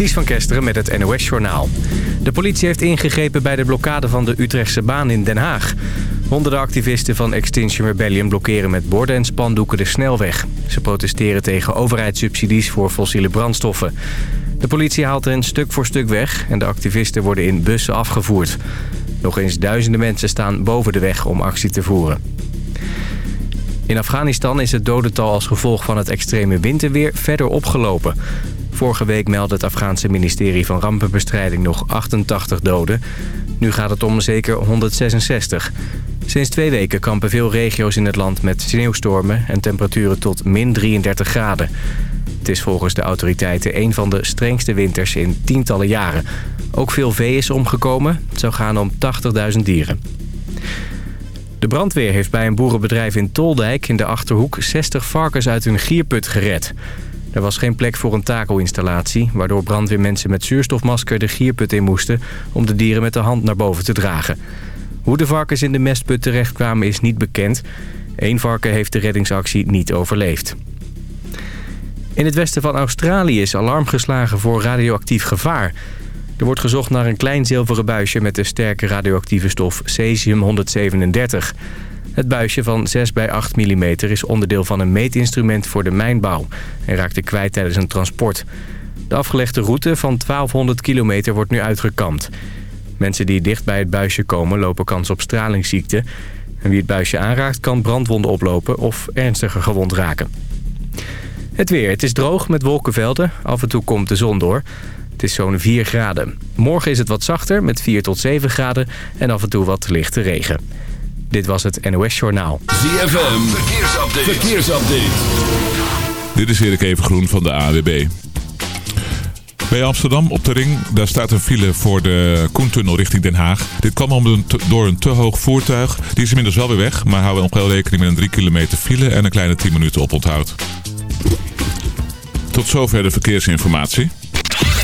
Ties van Kesteren met het NOS-journaal. De politie heeft ingegrepen bij de blokkade van de Utrechtse baan in Den Haag. Honderden activisten van Extinction Rebellion blokkeren met borden en spandoeken de snelweg. Ze protesteren tegen overheidssubsidies voor fossiele brandstoffen. De politie haalt hen stuk voor stuk weg en de activisten worden in bussen afgevoerd. Nog eens duizenden mensen staan boven de weg om actie te voeren. In Afghanistan is het dodental als gevolg van het extreme winterweer verder opgelopen. Vorige week meldde het Afghaanse ministerie van Rampenbestrijding nog 88 doden. Nu gaat het om zeker 166. Sinds twee weken kampen veel regio's in het land met sneeuwstormen en temperaturen tot min 33 graden. Het is volgens de autoriteiten een van de strengste winters in tientallen jaren. Ook veel vee is omgekomen. Het zou gaan om 80.000 dieren. De brandweer heeft bij een boerenbedrijf in Toldijk in de Achterhoek 60 varkens uit hun gierput gered. Er was geen plek voor een takelinstallatie, waardoor brandweermensen met zuurstofmasker de gierput in moesten om de dieren met de hand naar boven te dragen. Hoe de varkens in de mestput terechtkwamen is niet bekend. Eén varken heeft de reddingsactie niet overleefd. In het westen van Australië is alarm geslagen voor radioactief gevaar. Er wordt gezocht naar een klein zilveren buisje met de sterke radioactieve stof cesium-137. Het buisje van 6 bij 8 mm is onderdeel van een meetinstrument voor de mijnbouw... en raakte kwijt tijdens een transport. De afgelegde route van 1200 kilometer wordt nu uitgekampt. Mensen die dicht bij het buisje komen lopen kans op stralingsziekte. En wie het buisje aanraakt kan brandwonden oplopen of ernstiger gewond raken. Het weer. Het is droog met wolkenvelden. Af en toe komt de zon door. Het is zo'n 4 graden. Morgen is het wat zachter met 4 tot 7 graden en af en toe wat lichte regen. Dit was het NOS Journaal. ZFM. Verkeersupdate. Verkeersupdate. Dit is Erik Evengroen van de AWB. Bij Amsterdam op de ring, daar staat een file voor de Koentunnel richting Den Haag. Dit kwam om een door een te hoog voertuig. Die is inmiddels wel weer weg, maar houden nog wel rekening met een 3 kilometer file en een kleine 10 minuten oponthoud. Tot zover de verkeersinformatie.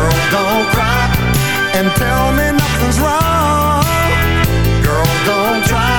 Girl, don't cry and tell me nothing's wrong. Girl, don't try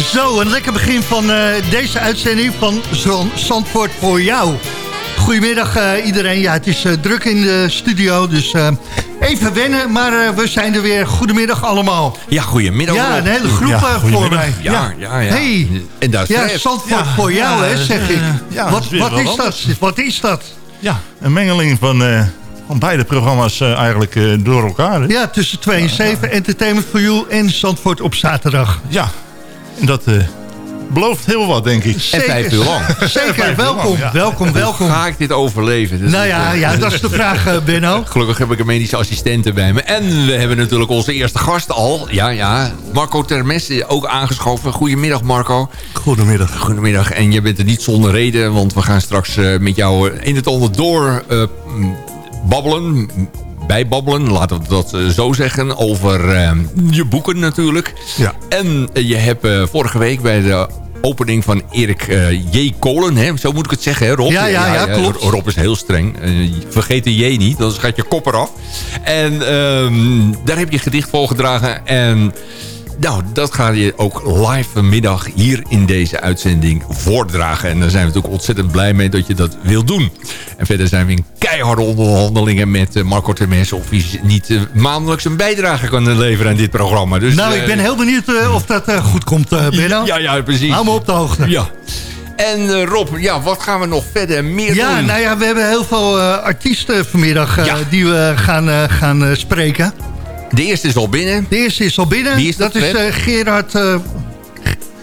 Zo, een lekker begin van uh, deze uitzending van Zandvoort voor jou. Goedemiddag uh, iedereen. Ja, het is uh, druk in de studio, dus even wennen. Maar we zijn er weer. Goedemiddag allemaal. Ja, goedemiddag. Ja, een hele groep ja, voor mij. Ja, ja, ja. Hey. En dat ja, Zandvoort voor jou, hè, zeg ik. wat, is wat is dat? Wat is dat? Ja, een mengeling van van beide programma's uh, eigenlijk uh, door elkaar. Ja, tussen 2 en 7, Entertainment for You en Zandvoort op zaterdag. Ja, en dat uh, belooft heel wat, denk ik. Zeker, en vijf uur lang. Zeker, welkom, lang, ja. welkom, welkom. Hoe ga ik dit overleven? Dat nou ja, ja, dat is de vraag, Benno. Gelukkig heb ik een medische assistente bij me. En we hebben natuurlijk onze eerste gast al. Ja, ja, Marco Termes ook aangeschoven. Goedemiddag, Marco. Goedemiddag. Goedemiddag. En je bent er niet zonder reden, want we gaan straks met jou in het onderdoor babbelen, bijbabbelen, laten we dat eh, zo zeggen, over uh, je boeken natuurlijk. Ja. En je hebt uh, vorige week bij de opening van Erik uh, J. Kolen, hè? zo moet ik het zeggen, hè, Rob? Ja, ja, ja, klopt. Rob is heel streng. vergeet de J niet, dan gaat je kop eraf. En uh, daar heb je gedicht voorgedragen en... Nou, dat ga je ook live vanmiddag hier in deze uitzending voordragen. En daar zijn we natuurlijk ontzettend blij mee dat je dat wil doen. En verder zijn we in keiharde onderhandelingen met eh, Marco Termes... of hij niet uh, maandelijks een bijdrage kan leveren aan dit programma. Dus, nou, ik ben heel benieuwd uh, of dat goed komt, Benno. Ja, ja, precies. Hou me op de hoogte. Ja. En Rob, ja, wat gaan we nog verder meer ja, doen? nou ja, we hebben heel veel artiesten vanmiddag ja. die we gaan, gaan spreken. De eerste is al binnen. De eerste is al binnen. Wie is dat? Dat is uh, Gerard... Uh,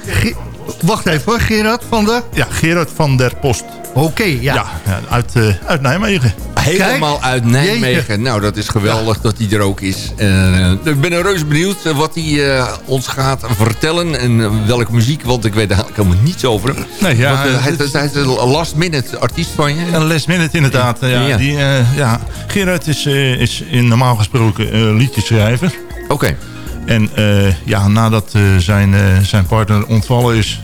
Ge wacht even hoor, Gerard van de... Ja, Gerard van der Post. Oké, okay, ja. ja. uit, uh, uit Nijmegen. Helemaal Kijk, uit Nijmegen. Jeetje. Nou, dat is geweldig ja. dat hij er ook is. Uh, ik ben er reus benieuwd wat hij uh, ons gaat vertellen. En welke muziek, want ik weet er helemaal niets over. Nee, ja, want, uh, hij, hij is een last minute artiest van je. Een last minute inderdaad. Ja, ja. Die, ja. Gerard is, is in normaal gesproken liedjeschrijver. Oké. Okay. En ja, nadat zijn, zijn partner ontvallen is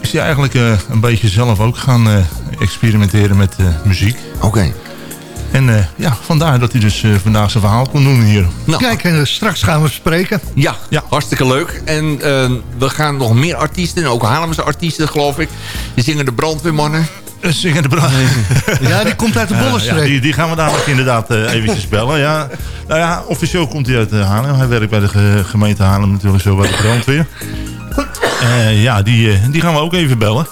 is hij eigenlijk een beetje zelf ook gaan experimenteren met muziek. Oké. Okay. En ja, vandaar dat hij dus vandaag zijn verhaal kon doen hier. Nou. Kijk, en straks gaan we spreken. Ja, ja. hartstikke leuk. En we gaan nog meer artiesten, ook Haarlemse artiesten geloof ik. Die zingen de brandweermannen. Zingen de brand. Ja, die komt uit de bollenstreek. Ja, die, die, gaan we dadelijk inderdaad uh, eventjes bellen. Ja, nou ja, officieel komt hij uit Haarlem. Hij werkt bij de gemeente Haarlem natuurlijk zo bij de brandweer. Uh, ja, die, uh, die gaan we ook even bellen.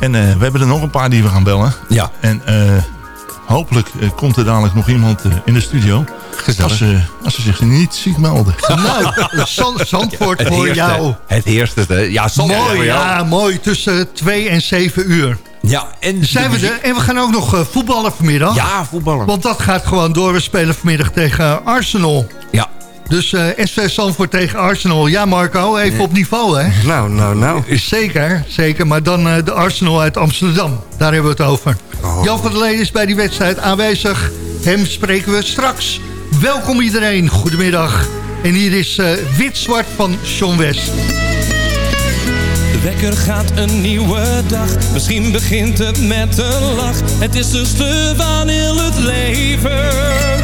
En uh, we hebben er nog een paar die we gaan bellen. Ja. En hopelijk komt er dadelijk nog iemand in de studio. Als ze, als ze zich niet ziek melden. Nou, Zandvoort voor heerste, jou. Het eerste. Hè? Ja, Zandvoort mooi, voor jou. Ja, mooi. Tussen 2 en 7 uur. Ja, en, Zijn we er? en we gaan ook nog voetballen vanmiddag. Ja, voetballen. Want dat gaat gewoon door. We spelen vanmiddag tegen Arsenal. Ja. Dus uh, SV Zandvoort tegen Arsenal. Ja, Marco, even nee. op niveau, hè? Nou, nou, nou. Zeker, zeker. Maar dan uh, de Arsenal uit Amsterdam. Daar hebben we het over. Oh. Jan van der Leen is bij die wedstrijd aanwezig. Hem spreken we straks. Welkom iedereen, goedemiddag. En hier is uh, Wit-Zwart van Sean West. De wekker gaat een nieuwe dag. Misschien begint het met een lach. Het is de sleur van heel het leven.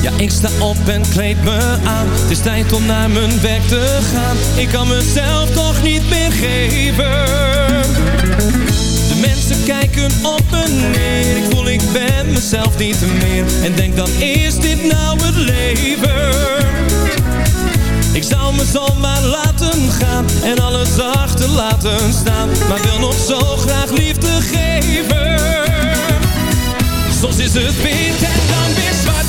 Ja, ik sta op en kleed me aan. Het is tijd om naar mijn werk te gaan. Ik kan mezelf toch niet meer geven. De mensen kijken op en neer. Ik voel ik ben mezelf niet meer. En denk dan is dit nou het leven? Ik zou me zomaar laten gaan en alles achter laten staan. Maar wil nog zo graag liefde geven. Soms is het wit en dan weer zwart.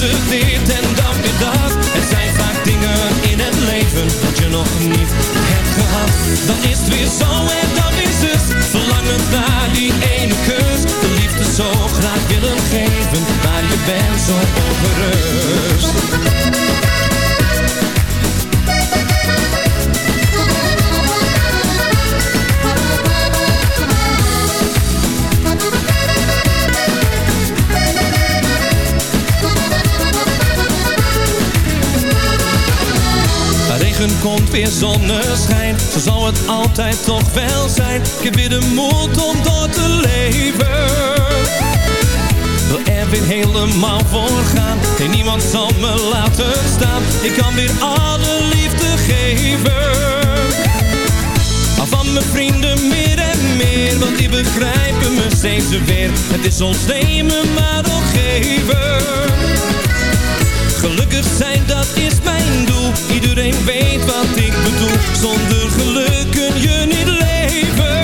Het dit en dan weer dat. Het zijn vaak dingen in het leven dat je nog niet hebt gehad. Dan is het weer zo en dan is het verlangen naar die ene kus. De liefde zo graag willen geven, maar je bent zo ongerust. Regen komt weer zonneschijn, zo zal het altijd toch wel zijn. Ik heb weer de moed om door te leven. Wil er weer helemaal voor gaan, geen niemand zal me laten staan. Ik kan weer alle liefde geven. van mijn vrienden meer en meer, want die begrijpen me steeds weer. Het is ons nemen, maar ook geven. Gelukkig zijn, dat is mijn doel. Iedereen weet wat ik bedoel. Zonder geluk kun je niet leven.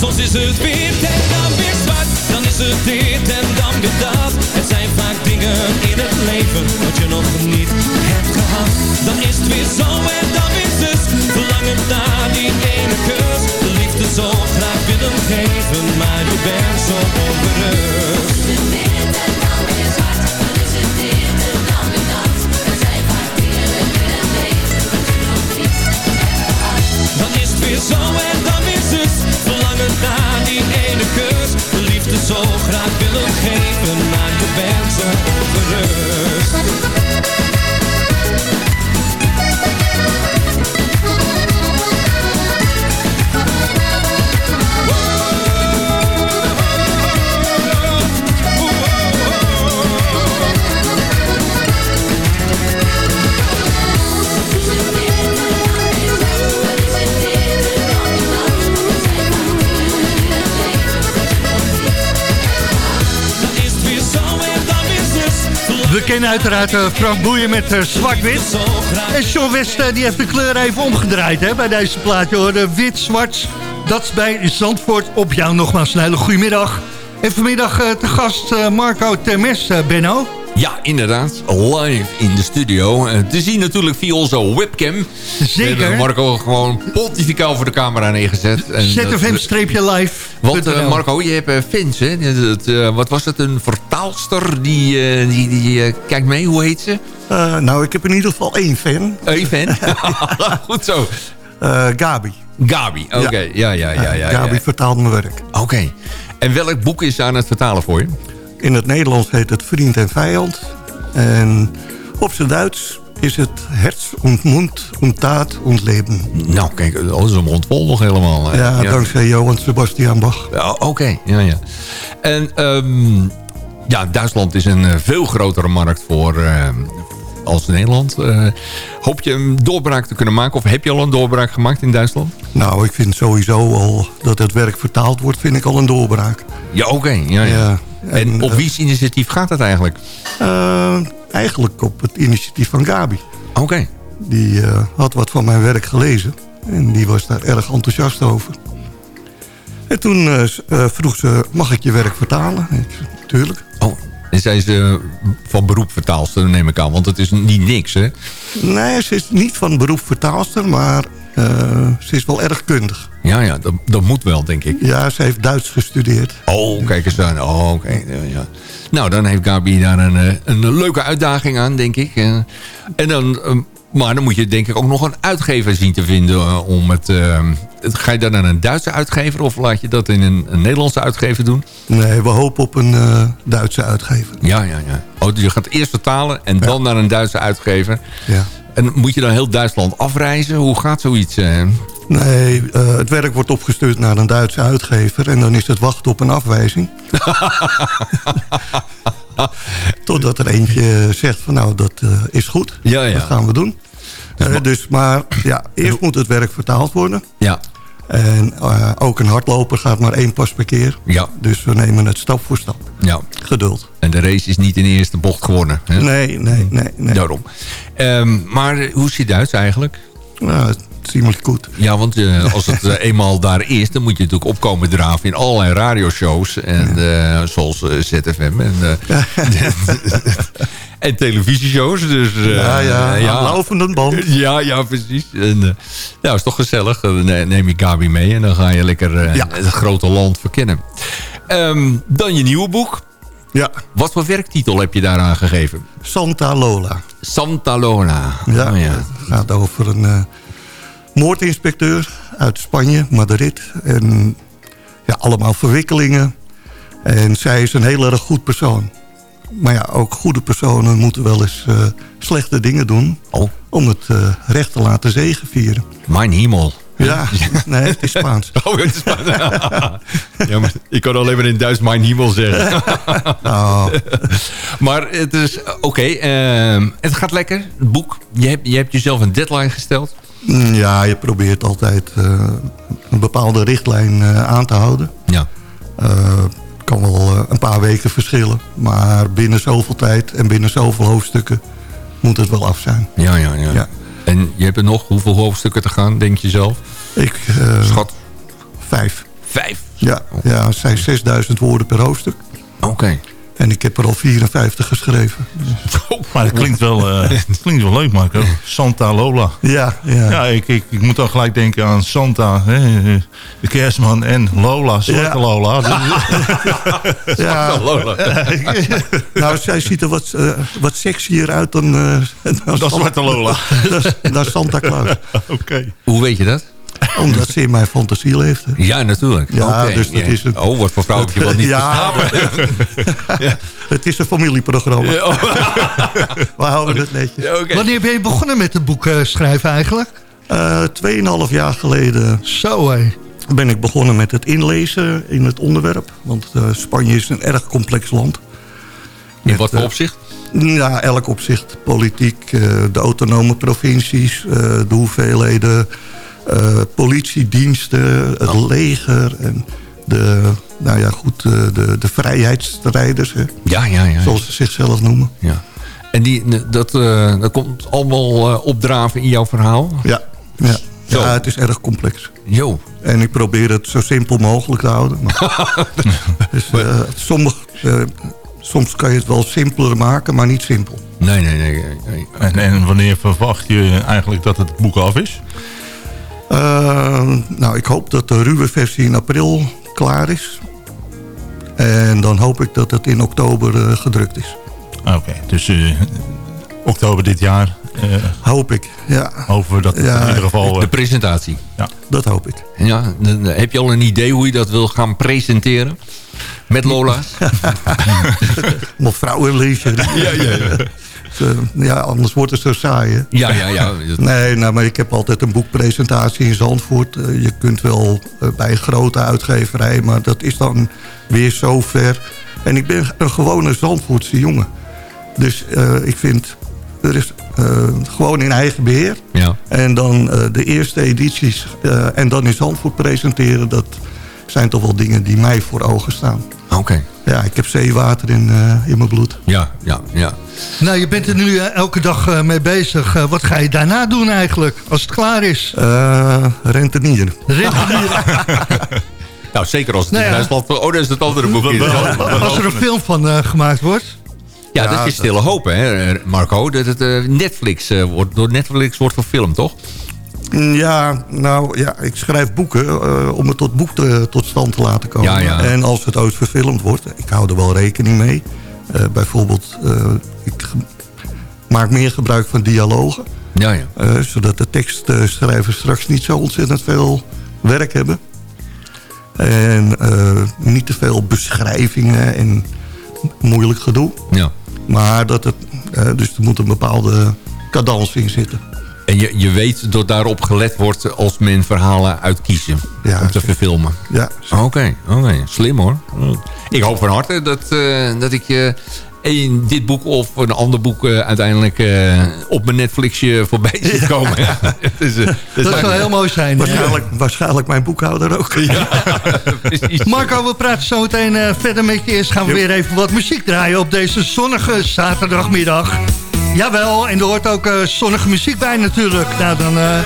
Soms is het wit en dan weer zwart. Dan is het dit en dan weer dat. Het zijn vaak dingen in het leven wat je nog niet hebt gehad. Dan is het weer zo en dan weer zus. Verlangen naar die ene kus. De liefde zo graag willen geven, maar je bent zo ongerust. Maar kennen uiteraard eh, Frank Boeien met eh, zwart-wit. En John West eh, die heeft de kleur even omgedraaid hè, bij deze plaatje. Wit-zwart, dat is bij Zandvoort. Op jou nogmaals een hele goede middag. En vanmiddag te gast Marco Termes, Benno. Ja, inderdaad. Live in de studio. Te zien natuurlijk via onze webcam. We Zeker. hebben Marco gewoon pontificaal voor de camera neergezet. ZFM-live. Want eh, Marco, je hebt eh, fans, hè? Dat, eh, wat was het? Een vertaalster die, eh, die, die eh, kijkt mee. Hoe heet ze? Eh, nou, ik heb in ieder geval één fan. Een fan. Goed zo. Eh, Gabi. Gabi. Oké, ja, ja, ja. ja, ja, Gabi vertaalt mijn werk. Oké. En welk boek is ze aan het vertalen voor je? In het Nederlands heet het Vriend en Vijand. En op zijn Duits is het Herz und Mund und Leben. Nou, kijk, dat is een nog helemaal. hè? Ja, dankzij Johan Sebastian Bach. Ja, Oké, ja, ja. En ehm, ja, Duitsland is een eh, veel grotere markt voor eh, als Nederland. Eh, hoop je een doorbraak te kunnen maken? Of heb je al een doorbraak gemaakt in Duitsland? Nou, ik vind sowieso al dat het werk vertaald wordt, vind ik al een doorbraak. Ja, oké. ja, ja. Ja, En, en, op wie's initiatief gaat het eigenlijk? Eigenlijk op het initiatief van Gabi. Oké. Die eh, had wat van mijn werk gelezen. En die was daar erg enthousiast over. En toen eh, eh, vroeg ze, mag ik je werk vertalen? Ik zei, tuurlijk. Oh, en zij is van beroep vertaalster, neem ik aan. Want het is niet niks, hè? Nee, ze is niet van beroep vertaalster, maar ze is wel erg kundig. Ja, ja, dat, dat moet wel, denk ik. Ja, ze heeft Duits gestudeerd. Oh, kijk eens aan. Oh, oké. Ja, ja. Nou, dan heeft Gabi daar een, eh, een leuke uitdaging aan, denk ik. Eh, En dan, eh, maar dan moet je denk ik ook nog een uitgever zien te vinden. om het, ga je dan naar een Duitse uitgever of laat je dat in een, een Nederlandse uitgever doen? Nee, we hopen op een Duitse uitgever. Ja, ja, ja. Oh, dus je gaat eerst vertalen en dan naar een Duitse uitgever. Ja. En moet je dan heel Duitsland afreizen? Hoe gaat zoiets? eh? Nee, eh, het werk wordt opgestuurd naar een Duitse uitgever... en dan is het wachten op een afwijzing. Totdat er eentje zegt van nou, dat eh, is goed. Ja, ja. Dat gaan we doen. Eh, dus, maar ja, eerst moet het werk vertaald worden. Ja, En eh, ook een hardloper gaat maar één pas per keer. ja, Dus we nemen het stap voor stap. ja. Geduld. En de race is niet in de eerste bocht gewonnen. Hè? Nee, nee, nee. nee. Daarom. Ehm, maar hoe zit Duits eigenlijk? Nou, ziemlich goed. Ja, want eh, als het eh, eenmaal daar is... dan moet je natuurlijk opkomen draven in allerlei radioshows. En, eh, zoals ZFM en, eh, en televisieshows. Dus, ja, ja, ja. lovende band. Ja, ja, precies. En, nou, is toch gezellig. Dan ne- neem je Gabi mee en dan ga je lekker Ja. het grote land verkennen. Ehm, dan je nieuwe boek. Ja, Wat voor werktitel heb je daaraan gegeven? Santa Lola. Santa Lona. Ja, Oh, ja. het gaat over een moordinspecteur uit Spanje, Madrid. En ja, allemaal verwikkelingen. En zij is een heel erg goed persoon. Maar ja, ook goede personen moeten wel eens eh, slechte dingen doen... Oh, om het eh, recht te laten zegenvieren. mijn hemel. Ja, nee, het is Spaans. Oh, het is ja, maar ik kan alleen maar in Duits mijn hemel zeggen. Nou, maar het is, oké, ehm, het gaat lekker, het boek. Je hebt, je hebt jezelf een deadline gesteld. Mm, Ja, je probeert altijd eh, een bepaalde richtlijn eh, aan te houden. Ja. Het kan wel een paar weken verschillen. Maar binnen zoveel tijd en binnen zoveel hoofdstukken moet het wel af zijn. Ja, ja, ja. Ja. En je hebt er nog hoeveel hoofdstukken te gaan, denk je zelf? Ik, eh, Schat, Vijf. vijf. Ja, ja, het zijn 6000 woorden per hoofdstuk. Oké. En ik heb er al 54 geschreven. Maar het klinkt wel, eh, klinkt wel leuk, Marco. Santa Lola. Ja, ja. Ja, ik, ik, ik moet dan gelijk denken aan Santa, hè, de kerstman en Lola, Zwarte Ja. Lola. ja. nou, zij ziet er wat, eh, wat sexier uit dan, eh dan, Dat Zwarte Lola. dan- dan Santa Claus. Oké. Hoe weet je dat? Omdat ze in mijn fantasie leeft. hè. Ja, natuurlijk. Ja, dus dat is het. Oh, wat voor vrouwtje wat niet Ja. verstaan. Het is een familieprogramma. We houden het netjes. Ja, oké. Wanneer ben je begonnen met het boek eh, schrijven eigenlijk? Eh, Tweeënhalf jaar geleden Zo hé. ben ik begonnen met het inlezen in het onderwerp. Want eh, Spanje is een erg complex land. In Met, wat voor opzicht? Ja, elk opzicht. Politiek, eh, de autonome provincies, eh, de hoeveelheden, politiediensten, het Oh. leger en de, nou ja, goed, eh, de, de vrijheidsstrijders, hè, Ja, ja, ja. zoals ze zichzelf noemen. ja. En die, dat, eh, dat komt allemaal eh, opdraven in jouw verhaal? Ja, ja. Zo. ja, het is erg complex. Jo. En ik probeer het zo simpel mogelijk te houden. Maar, dus, eh, sommig, eh, soms kan je het wel simpeler maken, maar niet simpel. Nee, nee, nee. nee. En, en wanneer verwacht je eigenlijk dat het boek af is? Eh, nou, ik hoop dat de ruwe versie in april klaar is. En dan hoop ik dat het in oktober eh, gedrukt is. Ah, Oké, dus eh, oktober dit jaar eh, Hoop ik, ja. hopen we dat Ja, in ieder geval... De presentatie. Dat hoop ik. Ja, dan heb je al een idee hoe je dat wil gaan presenteren? Met Lola's? Nog vrouwenliefje. ja, ja, ja. Ja, anders wordt het zo saai, hè? Ja, ja, ja. Nee, nou, maar ik heb altijd een boekpresentatie in Zandvoort. Eh, je kunt wel eh, bij een grote uitgeverij, maar dat is dan weer zo ver. En ik ben een gewone Zandvoortse jongen. Dus eh, ik vind, er is eh, gewoon in eigen beheer. Ja. En dan eh, de eerste edities eh, en dan in Zandvoort presenteren... dat zijn toch wel dingen die mij voor ogen staan. Oké. Ja, ik heb zeewater in, eh, in mijn bloed. Ja, ja, ja. Nou, je bent er nu eh, elke dag eh, mee bezig. Wat ga je daarna doen eigenlijk, als het klaar is? Eh rentenier. Rentenier. Nou, zeker als het Nou in. Duitsland... Oh, dat is het andere boekje. als er een film van eh, gemaakt wordt. Ja, dat is stille hoop, hè, Marco. Dat het eh, Netflix eh, wordt, door Netflix wordt verfilmd, toch? Mm, Ja, nou ja, ik schrijf boeken eh, om het tot boek te, tot stand te laten komen. Ja, ja. En als het ooit verfilmd wordt, ik hou er wel rekening mee. Eh, bijvoorbeeld, eh, ik maak meer gebruik van dialogen. Ja, ja. zodat de tekstschrijvers straks niet zo ontzettend veel werk hebben. En niet te veel beschrijvingen en moeilijk gedoe. ja. Maar dat het, dus er moet een bepaalde cadans in zitten. En je, je weet dat daarop gelet wordt als men verhalen uitkiezen Ja, om te zeker. verfilmen. Ja, Oké, oké. Slim hoor. Ik hoop van harte dat, eh, dat ik je in dit boek of een ander boek eh, uiteindelijk eh, op mijn Netflixje voorbij zie komen. Het is, eh, het Dat zou heel mooi zijn. Waarschijnlijk, waarschijnlijk mijn boekhouder ook. Marco, we praten zo meteen eh, verder met je. Eerst gaan we weer even wat muziek draaien op deze zonnige zaterdagmiddag. Jawel, en er hoort ook eh, zonnige muziek bij natuurlijk. Nou, dan eh,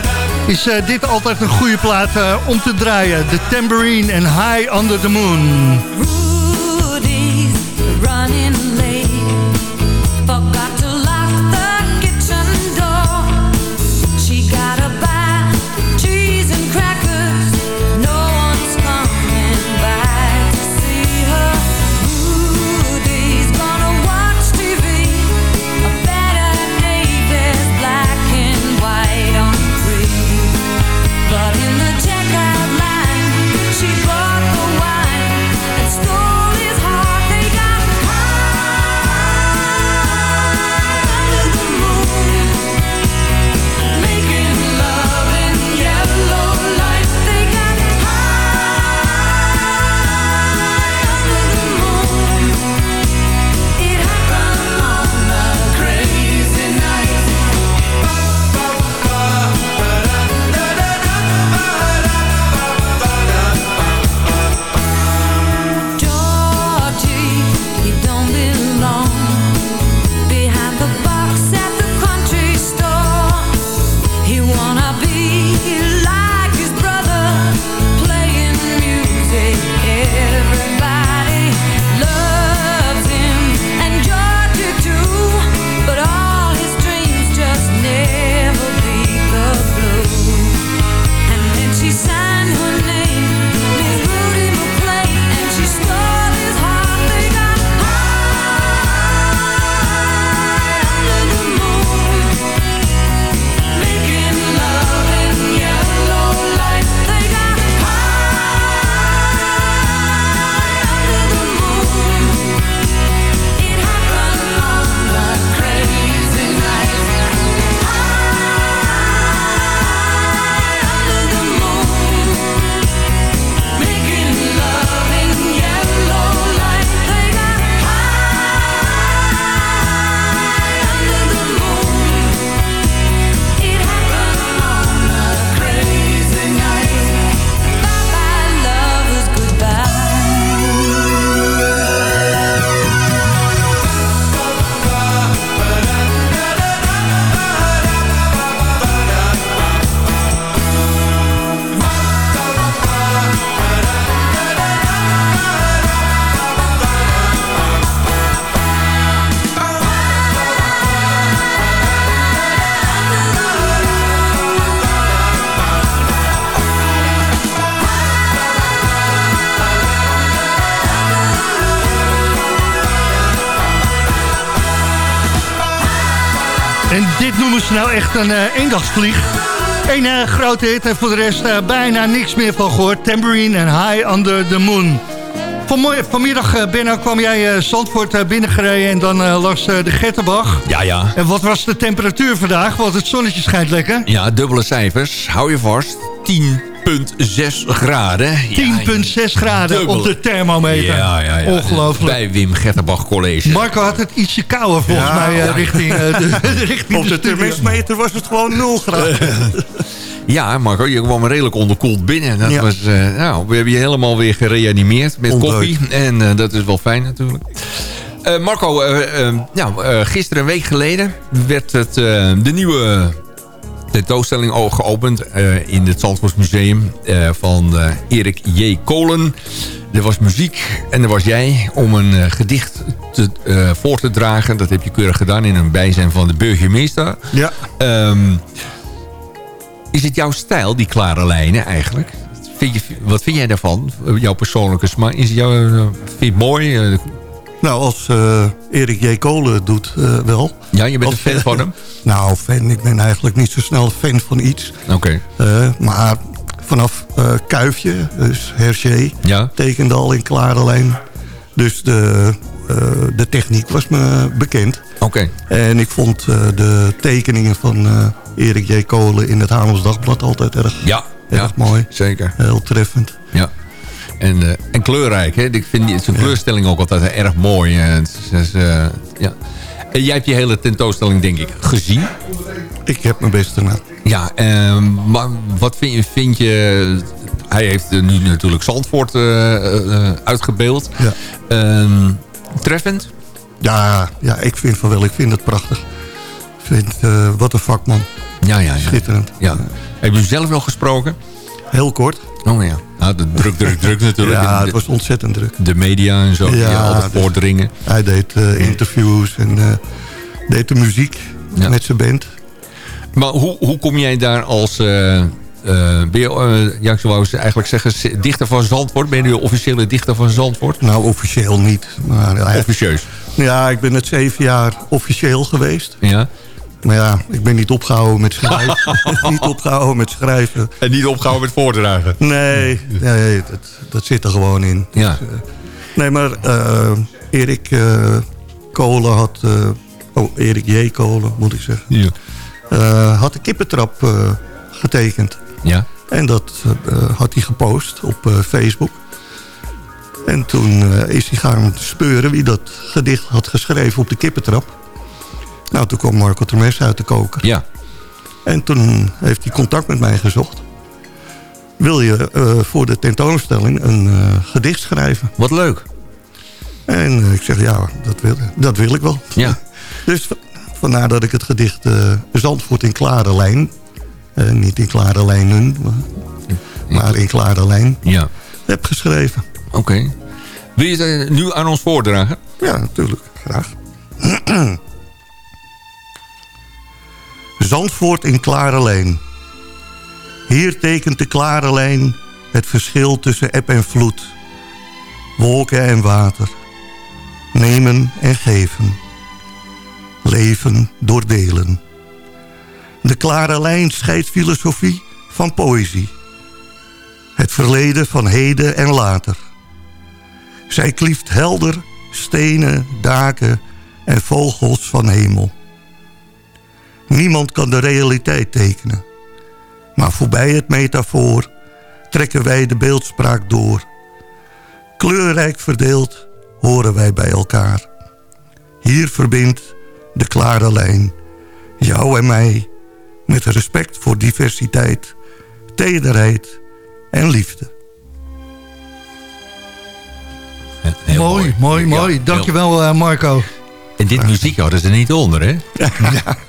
is eh, dit altijd een goede plaat om te draaien. The Tambourine en High Under the Moon. En dit noemen ze nou echt een uh, eendagsvlieg. Eén uh, grote hit en voor de rest uh, bijna niks meer van gehoord. Tambourine en High Under the Moon. Van, vanmiddag, Benno, kwam jij Zandvoort binnengereden en dan langs de Gettenbach. Ja, ja. En wat was de temperatuur vandaag? Want het zonnetje schijnt lekker. Ja, dubbele cijfers. Hou je vast. 10,6 graden. 10,6 graden op de thermometer. Ja, ja, ja. Ongelooflijk. Bij Wim Gettenbach College. Marco had het ietsje kouder volgens mij uh, richting, uh, de, richting Op de, de thermometer was het gewoon 0 graden. Ja, Marco, je kwam redelijk onderkoeld binnen. Dat Ja. was, eh, nou, we hebben je helemaal weer gereanimeerd met koffie. En eh, dat is wel fijn natuurlijk. Eh, Marco, eh, eh, nou, eh, gisteren een week geleden werd het, eh, de nieuwe tentoonstelling al geopend eh, in het Zandvoortsmuseum eh, van eh, Erik J. Kolen. Er was muziek en er was jij om een gedicht te, voor te dragen. Dat heb je keurig gedaan in een bijzijn van de burgemeester. Ja. Ehm, is het jouw stijl, die klare lijnen eigenlijk? Vind je, wat vind jij daarvan? Jouw persoonlijke smaak? Is het jou, eh, vind je het mooi? Nou, als eh, Erik J. Kolen doet, eh, wel. ja, je bent Als- een fan van hem? Nou, fan. Ik ben eigenlijk niet zo snel fan van iets. Oké. Eh, maar vanaf Kuifje, dus Hergé, Ja. tekende al in klare lijn. Dus de, de techniek was me bekend. Oké. En ik vond de tekeningen van Erik J. Kolen in het Haarlems Dagblad altijd erg, Ja. erg ja. mooi. Zeker. Heel treffend. Ja. En, eh, en kleurrijk, hè? Ik vind die- zijn kleurstelling ook altijd erg mooi. eh, het is- het is, ja. En jij hebt die hele tentoonstelling, denk ik, gezien. Ik heb mijn best gedaan. Ja, ehm, maar wat vind je, vind je... Hij heeft eh, nu natuurlijk Zandvoort uitgebeeld. Ja. Ehm, treffend? Ja, ja, ik vind van wel. Ik vind het prachtig. Ik vind, wat een vakman. Ja, ja, ja. Schitterend. ja. Heb je zelf nog gesproken? Heel kort. Oh ja. Nou, de druk, druk, druk natuurlijk. Ja, het was ontzettend druk. de media en zo, die Ja, altijd dus- voordringen. Hij deed eh, interviews en eh, deed de muziek Ja. met zijn band. Maar hoe, hoe kom jij daar als... eh, eh, ben je, ja, ik zou eigenlijk zeggen, dichter van Zandvoort? Ben je nu officiële dichter van Zandvoort? Nou, officieel niet. Maar Officieus. ja, ik ben het zeven jaar officieel geweest. Ja. Maar ja, ik ben niet opgehouden met schrijven. niet opgehouden met schrijven. En niet opgehouden met voordragen. Nee, nee dat, dat zit er gewoon in. Ja. Dus, eh, nee, maar eh, Erik eh, Kolen had... oh, Erik J. Kolen, moet ik zeggen. Ja. had de kippentrap getekend. Ja. En dat had hij gepost op Facebook. En toen is hij gaan speuren wie dat gedicht had geschreven op de kippentrap. Nou, toen kwam Marco Termes uit de koker. Ja. En toen heeft hij contact met mij gezocht. Wil je eh, voor de tentoonstelling een eh, gedicht schrijven? Wat leuk. En eh, ik zeg, ja, dat wil, dat wil ik wel. Ja. Dus vandaar dat ik het gedicht Zandvoort in klare lijn... niet in klare lijnen, maar, maar in klare lijn Ja. heb geschreven. Oké. Wil je het nu aan ons voordragen? Ja, natuurlijk. Graag. Zandvoort in klare lijn. Hier tekent de klare lijn het verschil tussen eb en vloed. Wolken en water. Nemen en geven. Leven door delen. De klare lijn scheidt filosofie van poëzie. Het verleden van heden en later. Zij klieft helder stenen, daken en vogels van hemel. Niemand kan de realiteit tekenen. Maar voorbij het metafoor trekken wij de beeldspraak door. Kleurrijk verdeeld horen wij bij elkaar. Hier verbindt de klare lijn jou en mij met respect voor diversiteit, tederheid en liefde. Heel mooi, mooi, mooi. Ja, Dankjewel uh, Marco. En dit muziek hadden ze er niet onder, hè?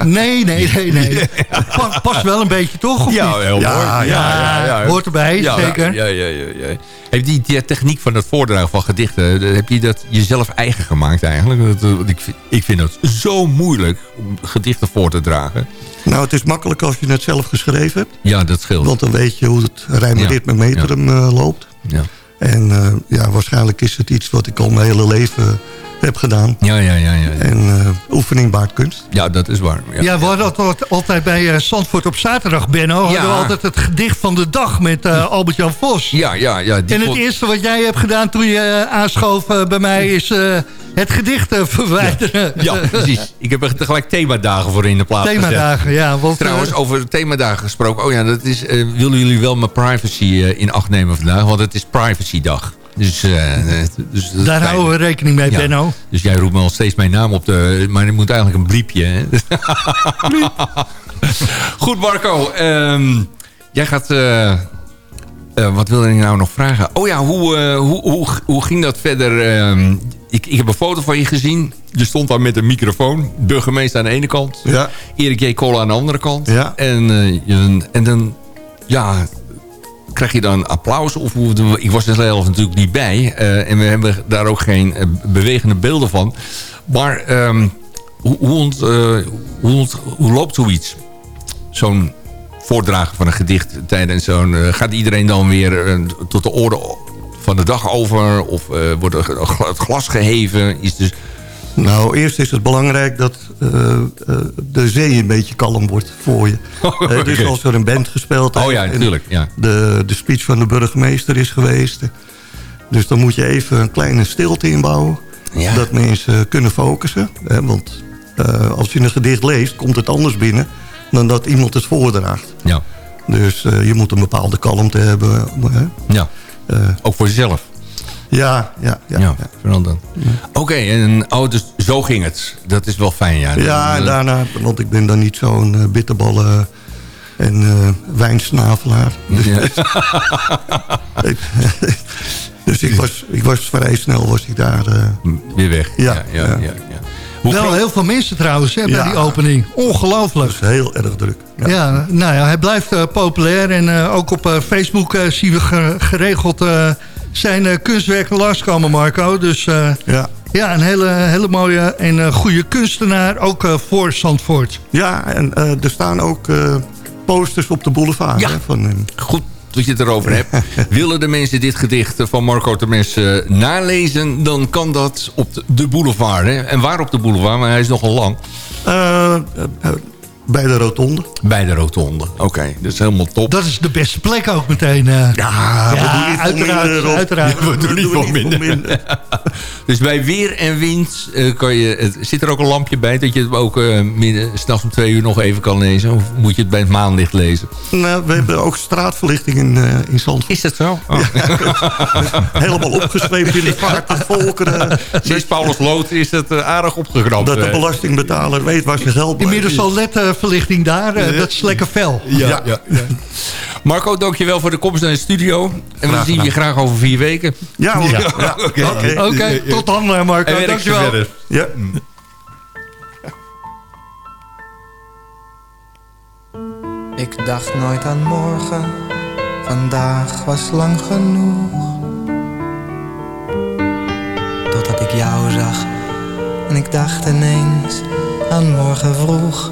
Nee, nee, nee, nee. Pa- past wel een beetje, toch? Ja, heel Ja, mooi. ja, hoort erbij, zeker. Ja, ja, ja, ja. Heb die, die techniek van het voordragen van gedichten... eh, heb je dat jezelf eigen gemaakt eigenlijk? Dat, eh, ik, vind, ik vind het zo moeilijk om gedichten voor te dragen. Nou, het is makkelijk als je het zelf geschreven hebt. Ja, dat scheelt. Want dan weet je hoe het rijmritme Ja, metrum eh, loopt. Ja. En ja, waarschijnlijk is het iets wat ik al mijn hele leven heb gedaan. Ja, ja, ja. ja. En eh, oefening baart kunst. Ja, dat is waar. Ja. Ja, we hadden altijd, altijd bij eh, Zandvoort op zaterdag, Benno... hadden we altijd het gedicht van de dag met eh, Albert-Jan Vos. Ja, ja, ja. die en het vond- eerste wat jij hebt gedaan toen je aanschoof bij mij... is eh, het gedicht verwijderen. Ja, precies. Ik heb er tegelijk themadagen voor in de plaats gezet. Themadagen, ja. Want, Trouwens, over themadagen gesproken. Oh ja, dat is, eh, willen jullie wel mijn privacy eh, in acht nemen vandaag? Want het is privacy dag. Dus, eh, eh, dus daar houden we rekening mee, Ja. Benno. Dus jij roept me al steeds mijn naam op de... Maar er moet eigenlijk een bliepje, hè? Goed, Marco. ehm, jij gaat... eh, wat wilde ik nou nog vragen? Oh ja, hoe, hoe, hoe, hoe ging dat verder? Ehm, ik, ik heb een foto van je gezien. Je stond daar met een microfoon. Burgemeester aan de ene kant. Ja. Erik J. Kool aan de andere kant. Ja. En, je, en dan... Ja, krijg je dan applaus? Of, ik was er zelf natuurlijk niet bij. eh, en we hebben daar ook geen eh, bewegende beelden van. Maar ehm, hoe, hoe, eh, hoe, loopt zoiets? Zo'n voordragen van een gedicht tijdens zo'n... gaat iedereen dan weer tot de orde van de dag over? Of eh, wordt het glas geheven? Is dus, Nou, eerst is het belangrijk dat eh, eh, de zee een beetje kalm wordt voor je. Eh, dus als er een band gespeeld heeft... Oh ja, natuurlijk. Ja. De, de speech van de burgemeester is geweest. Dus dan moet je even een kleine stilte inbouwen. Ja. Dat mensen kunnen focussen. Hè, want eh, als je een gedicht leest, komt het anders binnen... dan dat iemand het voordraagt. Ja. Dus je moet een bepaalde kalmte hebben. Hè. ja. Ook voor jezelf. Ja, ja, ja. Ja. Oké, en oh, dus zo ging het. Dat is wel fijn, ja. Ja, en eh, daarna, want ik ben dan niet zo'n eh, bitterballen en eh, wijnsnavelaar. Dus, Ja. ik, dus ik was, ik was vrij snel was ik daar. eh, Weer weg. Ja, ja, ja. ja. ja, ja. Hoe Wel groot- heel veel mensen trouwens hè, bij die opening. Ongelooflijk. was heel erg druk. Ja. Ja, nou ja, hij blijft populair. En eh, ook op Facebook zien we ge- geregeld eh, zijn eh, kunstwerken langskomen, Marco. Dus eh, Ja. ja, een hele, hele mooie en eh, goede kunstenaar, ook voor Zandvoort. ja, en eh, er staan ook eh, posters op de boulevard. Ja. Hè, van hem. Goed dat je het erover hebt. Willen de mensen dit gedicht van Marco Temes eh, nalezen... dan kan dat op de- de boulevard. Hè? En waar op de boulevard? Maar hij is nogal lang. Bij de rotonde. Bij de rotonde. Oké, dat is helemaal top. Dat is de beste plek ook meteen. eh. Ja, we doen niet uiteraard. minder, Rob. uiteraard. we doen niet voor minder. Dus bij weer en wind eh, kan je... Het, zit er ook een lampje bij dat je het ook eh midden, s'nachts om twee uur nog even kan lezen? Of moet je het bij het maanlicht lezen? Nou, we hebben ook straatverlichting in, eh in Zandvoort. Is dat zo? Oh. Helemaal opgesleept in de vaart. De volkeren. Sinds Paulus Lood is het eh, aardig opgegrapt. Dat de belastingbetaler weet waar zijn geld blijft. Inmiddels al ledverlichting daar, eh, dat is lekker fel. Ja, ja. Marco, dankjewel voor de komst naar de studio. En we zien je graag over vier weken. Ja, hoor. Ja. Ja, Oké. tot dan eh, Marco, En dankjewel. verder. Ja. Ik dacht nooit aan morgen, vandaag was lang genoeg. Totdat ik jou zag en ik dacht ineens aan morgen vroeg.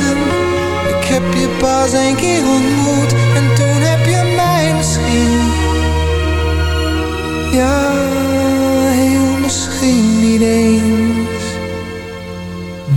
Heb je pas een keer ontmoet en toen heb je mij misschien. Ja, heel misschien niet eens.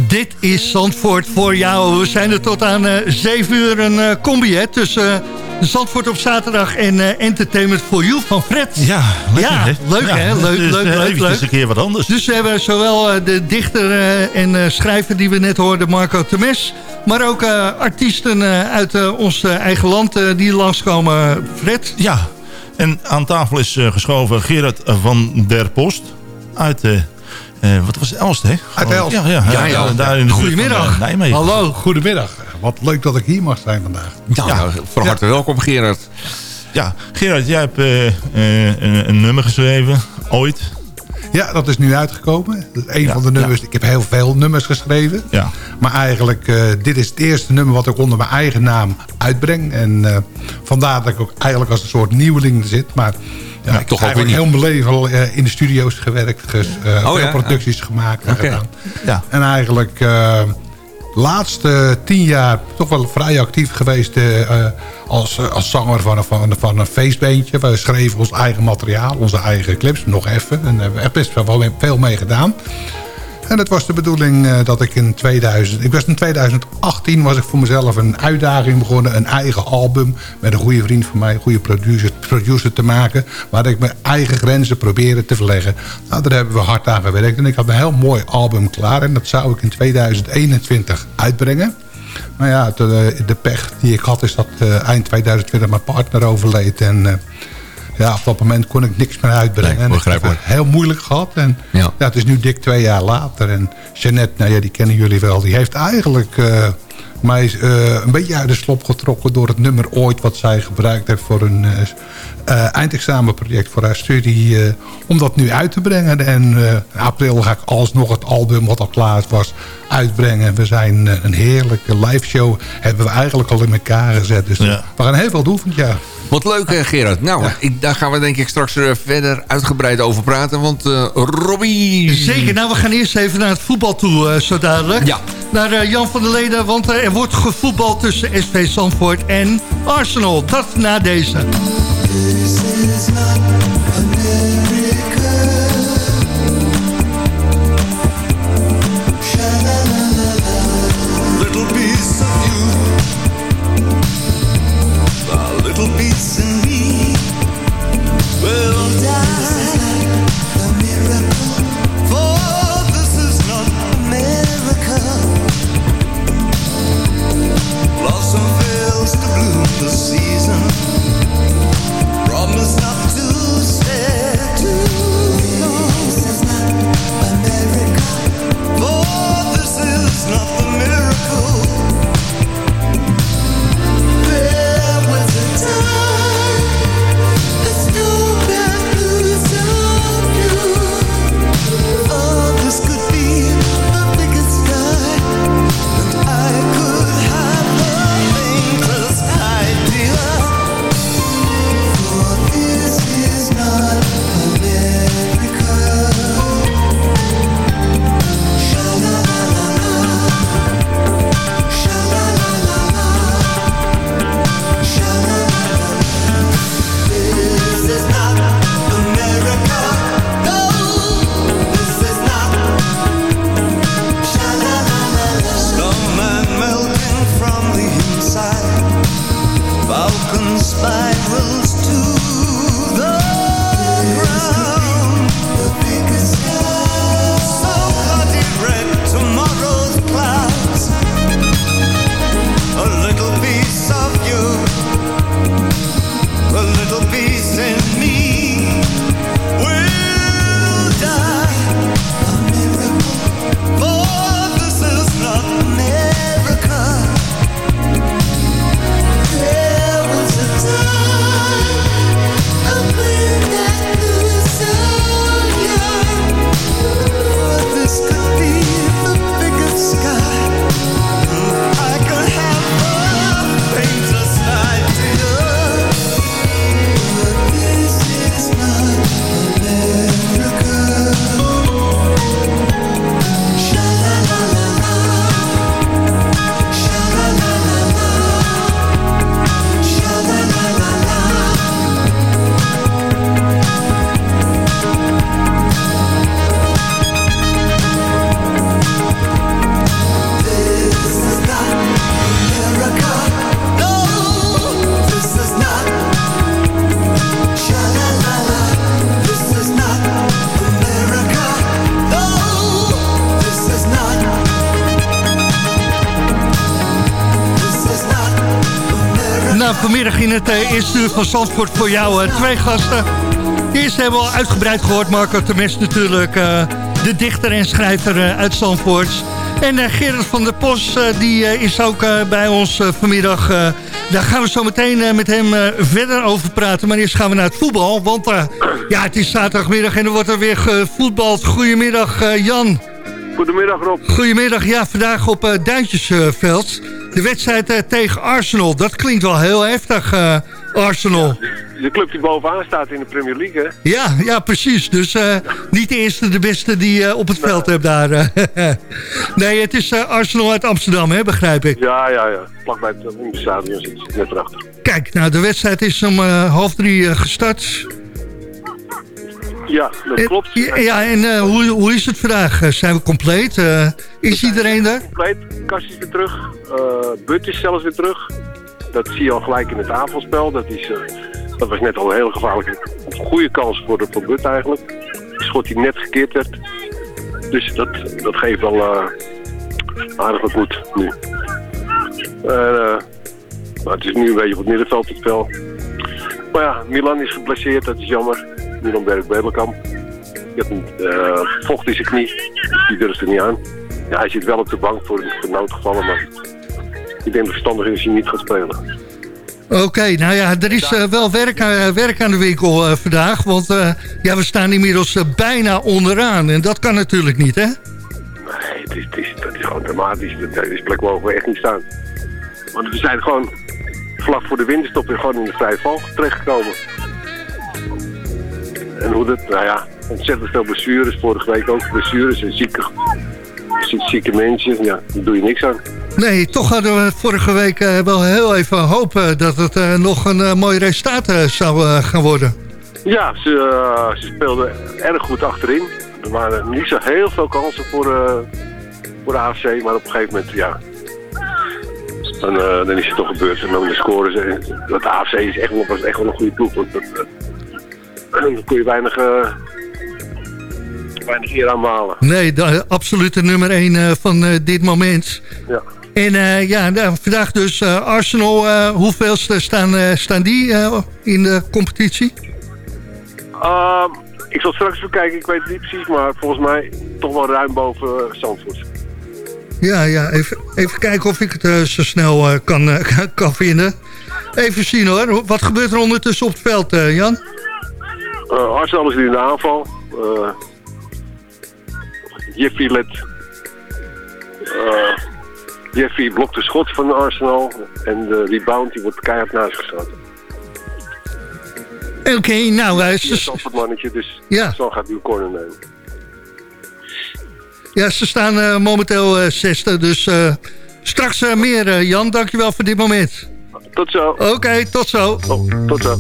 Dit is Zandvoort voor jou. We zijn er tot aan eh 7 uur een eh, combi hè, tussen Zandvoort op zaterdag en eh, Entertainment for You van Fred. Ja, lekker, ja, hè? leuk Ja, hè? Leuk, is, leuk, eh, leuk, leuk. een keer wat anders. Dus we hebben zowel eh, de dichter eh, en eh, schrijver die we net hoorden, Marco Temes... maar ook eh, artiesten eh, uit ons eigen land eh, die langskomen. Fred? Ja, en aan tafel is eh, geschoven Gerard van der Post uit... wat was het, Elst, hè? Uit Elst. Ja, ja, Ja, ja. daar in de van, Goedemiddag. Nijmegen. Hallo. Goedemiddag. Wat leuk dat ik hier mag zijn vandaag. Ja, nou, van harte welkom Gerard. Ja, Gerard, jij hebt eh, eh, een, een nummer geschreven, ooit. Ja, dat is nu uitgekomen. Dat is een Ja, van de nummers. Ik heb heel veel nummers geschreven. Ja. Maar eigenlijk, eh, dit is het eerste nummer wat ik onder mijn eigen naam uitbreng. En eh, vandaar dat ik ook eigenlijk als een soort nieuweling zit. Maar ja, ik heb toch weer heel mijn leven al eh, in de studio's gewerkt. ges- eh, Oh, veel ja? producties gemaakt en Oké. gedaan. Ja. En eigenlijk eh, laatste tien jaar toch wel vrij actief geweest eh, eh, als, eh, als zanger van, een- van, van een feestbeentje. We schreven ons eigen materiaal, onze eigen clips, nog even. En hebben echt best wel veel mee gedaan. En het was de bedoeling eh, dat ik in 2000... Ik was in 2018 was ik voor mezelf een uitdaging begonnen. Een eigen album met een goede vriend van mij. Een goede producer, producer te maken. Waar ik mijn eigen grenzen probeerde te verleggen. Nou, daar hebben we hard aan gewerkt. En ik had een heel mooi album klaar. En dat zou ik in 2021 uitbrengen. Maar ja, de, de pech die ik had is dat eh, eind 2020 mijn partner overleed. En eh, ja, op dat moment kon ik niks meer uitbrengen. Nee, en ik heb heel moeilijk gehad. En Ja. ja. het is nu dik twee jaar later. En Jeannette, nou ja, die kennen jullie wel. Die heeft eigenlijk eh, mij eh, een beetje uit de slop getrokken... door het nummer ooit wat zij gebruikt heeft... voor een eh, eh, eindexamenproject voor haar studie... eh, om dat nu uit te brengen. En eh, in april ga ik alsnog het album wat al klaar was uitbrengen. We zijn eh, een heerlijke live show... hebben we eigenlijk al in elkaar gezet. Dus Ja. we gaan heel veel doen van het jaar. Wat leuk eh, Gerard. Nou, ik, daar gaan we denk ik straks eh, verder uitgebreid over praten. Want eh Robbie... Zeker, nou we gaan eerst even naar het voetbal toe eh, zo dadelijk. Ja. Naar eh, Jan van der Leden, want eh, er wordt gevoetbald tussen SV Zandvoort en Arsenal. Dat na deze. This is not an end. Uur van Zandvoort voor jou twee gasten. De eerste hebben we al uitgebreid gehoord. Marco Temes natuurlijk, eh, de dichter en schrijver eh, uit Zandvoort. En eh, Gerard van der Pos, die is ook bij ons vanmiddag. Daar gaan we zo meteen met hem verder over praten. Maar eerst gaan we naar het voetbal. Want ja, het is zaterdagmiddag en er wordt er weer gevoetbald. Goedemiddag Jan. Goedemiddag Rob. Goedemiddag, ja, vandaag op uh, Duintjesveld. de wedstrijd tegen Arsenal, dat klinkt wel heel heftig, eh, Arsenal. De club die bovenaan staat in de Premier League, hè? Ja, ja, precies. Dus eh, niet de eerste, de beste die eh, op het veld hebt daar. eh. nee, het is Arsenal uit Amsterdam, hè, begrijp ik. Ja, ja, ja. Vlak bij het uh, stadion zit net erachter. Kijk, nou, de wedstrijd is om half drie gestart. Ja, dat klopt. Ja, ja, en hoe, hoe is het vandaag? Zijn we compleet? Is iedereen er? Compleet, Kast is weer terug. Eh But is zelfs weer terug. Dat zie je al gelijk in het avondspel. Dat, is, eh, dat was net al een hele gevaarlijke, goede kans voor, de, But eigenlijk. Die schot die net gekeerd werd. Dus dat, dat geeft wel eh, aardig wat moed nu. Eh, maar het is nu een beetje op het middenveld het spel. Maar ja, Milan is geblesseerd, dat is jammer. Milan Berg-Bedelkamp. Die had een eh, vocht in zijn knie. Die durft er niet aan. Ja, hij zit wel op de bank voor, voor noodgevallen, maar ik denk dat verstandig is hij niet gaat spelen. Oké, nou ja, er is eh, wel werk, aan- werk aan de winkel eh, vandaag. Want eh, ja, we staan inmiddels eh, bijna onderaan. En dat kan natuurlijk niet, hè? Nee, het is, het is, dat is gewoon dramatisch. Dat, deze plek mogen we echt niet staan. Want we zijn gewoon vlak voor de winterstop weer gewoon in de vrije val terechtgekomen. En hoe dat, nou ja, ontzettend veel blessures. Vorige week ook blessures en zieke, zie- zieke mensen. Ja, daar doe je niks aan. Nee, toch hadden we vorige week eh, wel heel even hoop eh, dat het eh, nog een eh, mooi resultaat zou gaan worden. Ja, ze, ze speelden erg goed achterin. Er waren niet zo heel veel kansen voor, eh, voor de AFC, maar op een gegeven moment, ja... Dan, dan is het toch gebeurd. En dan de scoren. Dat AFC is echt wel, was echt wel een goede ploeg. want Dat, dan kun je weinig, weinig eer aan malen. Nee, de absolute nummer 1 van dit moment. Ja. En eh, ja, nou, vandaag dus eh, Arsenal. hoeveelste staan, staan die in de competitie? Ehm, ik zal straks even kijken, ik weet het niet precies, maar volgens mij toch wel ruim boven uh, Zandvoort. Ja, ja even, even kijken of ik het zo snel kan, kan vinden. Even zien hoor. Wat gebeurt er ondertussen op het veld, Jan? Uh, Arsenal is nu in de aanval. Uh, Jeffy let... Jeffy blokt de schot van Arsenal. En de rebound die wordt keihard naast geschoten. Oké, nou... eh, Hier ze, is het mannetje, dus Ja. Arsenal gaat nu een corner nemen. ja, ze staan eh, momenteel eh, zesde, dus eh, straks eh, meer, eh, Jan. Dankjewel voor dit moment. Tot zo. Oké, tot zo. Oh, tot zo.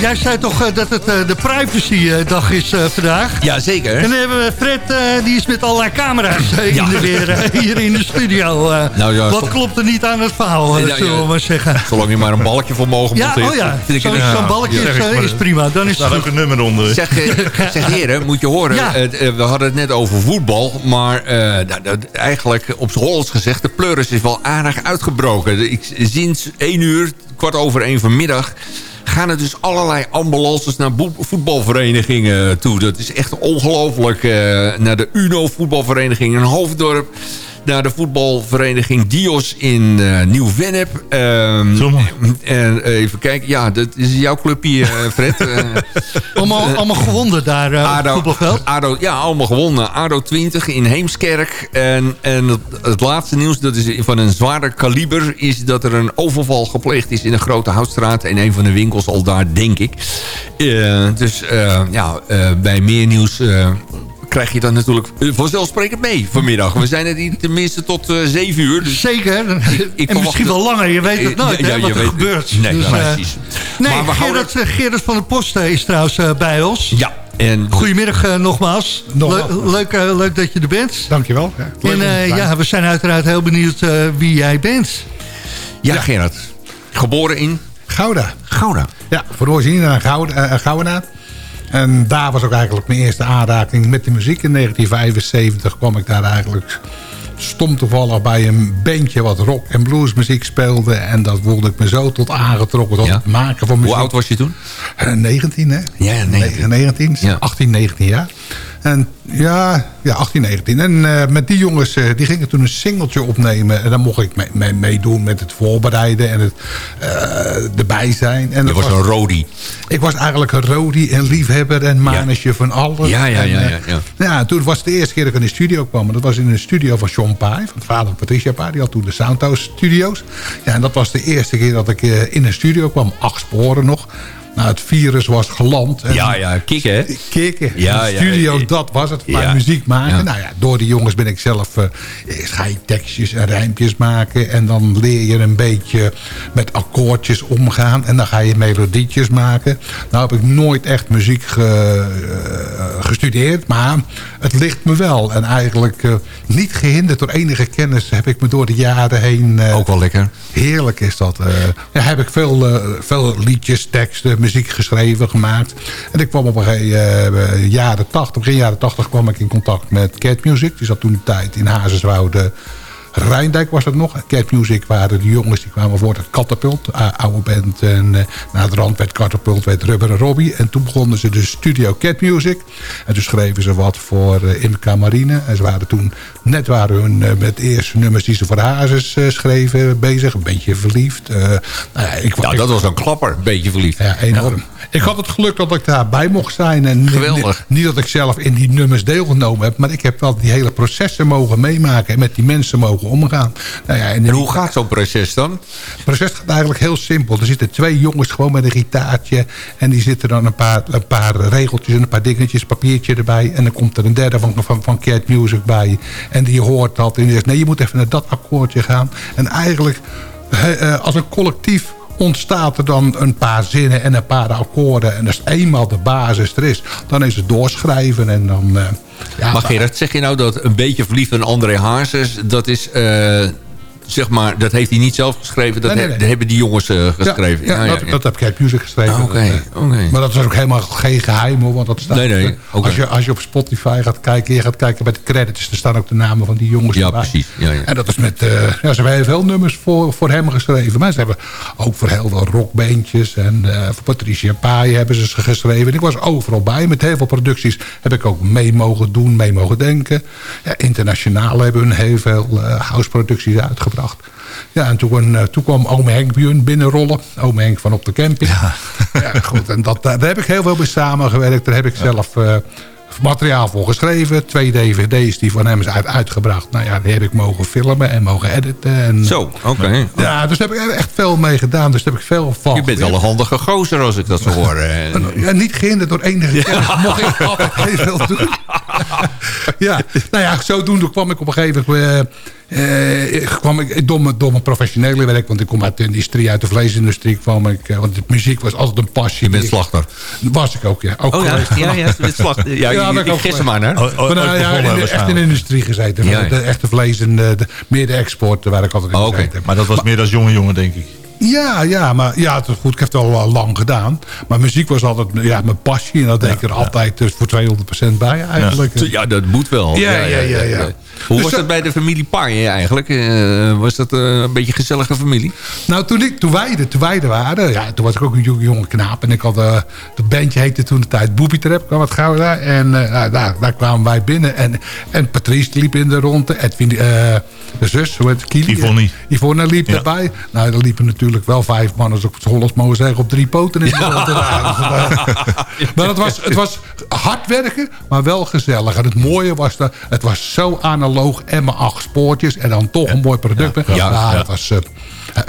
Benno, jij zei toch eh, dat het eh, de privacy-dag is eh, vandaag? Ja, zeker. En dan hebben we Fred, eh, die is met allerlei camera's Ja. in de weer, hier in de studio. eh. Nou ja, Wat klopt er niet aan het verhaal, Ja, zullen we ja. maar zeggen. Zolang je maar een balkje voor mogen Ja, monteren. oh ja, zo'n balkje Ja. is, is prima. Dan is Er het ook een nummer onder. Zeg, eh, zeg heren, moet je horen. Ja. we hadden het net over voetbal. Maar eh, nou, dat, eigenlijk op z'n Hollands gezegd... de pleuris is wel aardig uitgebroken. Ik, sinds 1 uur, kwart over 1 vanmiddag... gaan er dus allerlei ambulances naar voetbalverenigingen toe. Dat is echt ongelooflijk. eh, naar de UNO voetbalvereniging in Hoofddorp naar de voetbalvereniging Dios in eh Nieuw-Vennep. Ehm, Zomaar. en eh, even kijken. Ja, dat is jouw clubje, eh, Fred. Allemaal, allemaal gewonnen daar voetbalveld. ADO, ja, allemaal gewonnen. ADO 20 in Heemskerk. En, en het, het laatste nieuws, dat is van een zwaarder kaliber... is dat er een overval gepleegd is in een grote houtstraat... in een van de winkels al daar, denk ik. Dus ja, bij meer nieuws... eh, krijg je dat natuurlijk eh, vanzelfsprekend mee vanmiddag. We zijn er hier tenminste tot eh 7 uur. Dus Zeker. ik en misschien wel langer. Je weet het Ja, nooit ja, hè, je wat er weet- gebeurt. Nee, Dus, ja, eh, precies. Nee, Maar we Gerard, eh, Gerard van der Post eh, is trouwens eh, bij ons. Ja, en Goedemiddag eh, nogmaals. Nogmaals. Le- leuk, eh, leuk dat je er bent. Dankjewel. Ja, leuk En eh, ja, we zijn uiteraard heel benieuwd eh, wie jij bent. ja, Gerard. Geboren in Gouda. Gouda. Ja, voor een Gouda, uh, Gouda. En daar was ook eigenlijk mijn eerste aanraking met de muziek. In 1975 kwam ik daar eigenlijk stom toevallig bij een bandje wat rock en blues muziek speelde. En dat voelde ik me zo tot aangetrokken tot Ja. het maken van muziek. Hoe oud was je toen? Eh, 19, hè? Ja, 19. 19, Ja. 18, 19 jaar. En ja, ja 18, 19. En eh, met die jongens, eh, die gingen toen een singeltje opnemen. En dan mocht ik mee- mee- meedoen met het voorbereiden en het eh, erbij zijn. En Je dat was een roadie. ik was eigenlijk een rodie en liefhebber en manetje van alles. Ja, ja, ja, ja, ja. ja, toen was het de eerste keer dat ik in de studio kwam. Dat was in een studio van Sean Pai, van vader van Patricia Pai. Die had toen de Soundhouse Studios. Ja, en dat was de eerste keer dat ik in een studio kwam. Acht sporen nog. Nou, het virus was geland. En Ja, ja, kikken, hè? Kikken. Ja, de ja, studio, dat was het. Maar muziek maken. Nou ja, door die jongens ben ik zelf... eerst ga je tekstjes en rijmpjes maken. En dan leer je een beetje met akkoordjes omgaan. En dan ga je melodietjes maken. Nou heb ik nooit echt muziek ge- eh, gestudeerd. Maar het ligt me wel. En eigenlijk eh, niet gehinderd door enige kennis... heb ik me door de jaren heen... Ook wel lekker. Heerlijk is dat. ja, heb ik veel, veel liedjes, teksten, muziek geschreven, gemaakt. En ik kwam op een uh, jaren 80, begin jaren 80 kwam ik in contact met Cat Music. Die zat toen de tijd in Hazerswoude. Rijndijk was dat nog. Cat Music waren de jongens die kwamen voor het Catapult. oude band. En uh, na het rand werd Catapult, werd Rubber en Robbie. En toen begonnen ze de studio Cat Music. En toen schreven ze wat voor uh, Imca Marine. En ze waren toen, net waren hun uh, met de eerste nummers die ze voor Hazes schreven bezig. Een beetje verliefd. Nou ja, ik, ja, dat was een klapper. Een beetje verliefd. Ja, enorm. Ja. Ik had het geluk dat ik daarbij mocht zijn. En Geweldig. Niet, dat ik zelf in die nummers deelgenomen heb. Maar ik heb wel die hele processen mogen meemaken. En met die mensen mogen omgaan. Nou ja, en, en hoe gaat zo'n proces dan? Het proces gaat eigenlijk heel simpel. Er zitten twee jongens gewoon met een gitaartje. En die zitten dan een paar, een paar regeltjes en een paar dingetjes, papiertje erbij. En dan komt er een derde van, van, van Cat Music bij. En die hoort dat. En die zegt, nee, je moet even naar dat akkoordje gaan. En eigenlijk, als een collectief ontstaat er dan een paar zinnen en een paar akkoorden. En als eenmaal de basis er is, dan is het doorschrijven. En dan, uh, ja, maar Gerard, zeg je nou dat een beetje verliefd van André Hazes... dat is... Uh, zeg maar, dat heeft hij niet zelf geschreven. Dat, nee, nee, nee. He, hebben die jongens uh, geschreven. Ja, ja, ja, dat, dat, heb Cat Music geschreven. Ah, okay, okay. Maar dat is ook helemaal geen geheim hoor. Want dat staat, nee, nee, okay. als, je, als je op Spotify gaat kijken, je gaat kijken bij de credits, er staan ook de namen van die jongens Ja, erbij. precies. Ja, ja. En dat is met, uh, ja, ze hebben heel veel nummers voor, voor hem geschreven. Maar ze hebben ook voor heel veel rockbeentjes. En uh, voor Patricia Pai hebben ze geschreven. En ik was overal bij. Met heel veel producties heb ik ook mee mogen doen, mee mogen denken. Ja, internationaal hebben we heel veel houseproducties uitgebracht. Ja, en toen, uh, toen kwam ome Henk binnenrollen. Ome Henk van op de camping. Ja, ja goed. En dat, daar heb ik heel veel mee samengewerkt. Daar heb ik zelf uh, materiaal voor geschreven. Twee dvd's die van hem is uit, uitgebracht. Nou ja, die heb ik mogen filmen en mogen editen. En, Zo, oké. Okay. Ja, dus daar heb ik echt veel mee gedaan. Dus daar heb ik veel van Je bent wel een handige gozer als ik dat zo hoor. ja, niet gehinderd door enige kennis. Mocht ik altijd heel veel doen. ja, nou ja, zodoende kwam ik op een gegeven moment... Uh, eh, kwam ik door mijn, door mijn professionele werk, want ik kom uit de industrie, uit de vleesindustrie kwam ik, eh, want de muziek was altijd een passie. Je bent slachter. Was ik ook, ja. Ook Oh ja, geweest. ja, ja, slachter. Ja, ik ook gis geweest. hem aan, hè? Oh, oh, Maar, nou, ja, de- echt in de industrie gezeten. Ja, ja. De echte vlees en de, de, meer de export, waar ik altijd in Oh, heb. Maar dat was meer als jonge jongen, denk ik. Ja, ja, maar ja, het is goed. Ik heb het al wel lang gedaan. Maar muziek was altijd ja, mijn passie. En dat deed ik er altijd dus voor 200% bij eigenlijk. Ja, dat moet wel. Ja, ja, ja, ja. Hoe Dus was dat- dat bij de familie Paaien eigenlijk? Eh, was dat eh, een beetje een gezellige familie? Nou, toen, ik, toen, wij, er- toen wij er waren, ja, toen was ik ook een jonge, jonge knaap. En ik had, eh dat bandje heette toen de tijd Booby Trap, kwam het gauw daar. En eh, nou, daar, daar kwamen wij binnen. En, en Patrice liep in de ronde. Edwin, eh, de zus, hoe heet het? Kili? Yvonne. Yvonne liep Ja. erbij. Nou, er liepen natuurlijk wel vijf mannen, ik het mogen zeggen, op drie poten in de ronde. Ja, maar het was, het was hard werken, maar wel gezellig. En het mooie was, dat het was zo analoog en maar acht spoortjes. En dan toch een mooi product. Ja, Ja, ja. dat was... eh,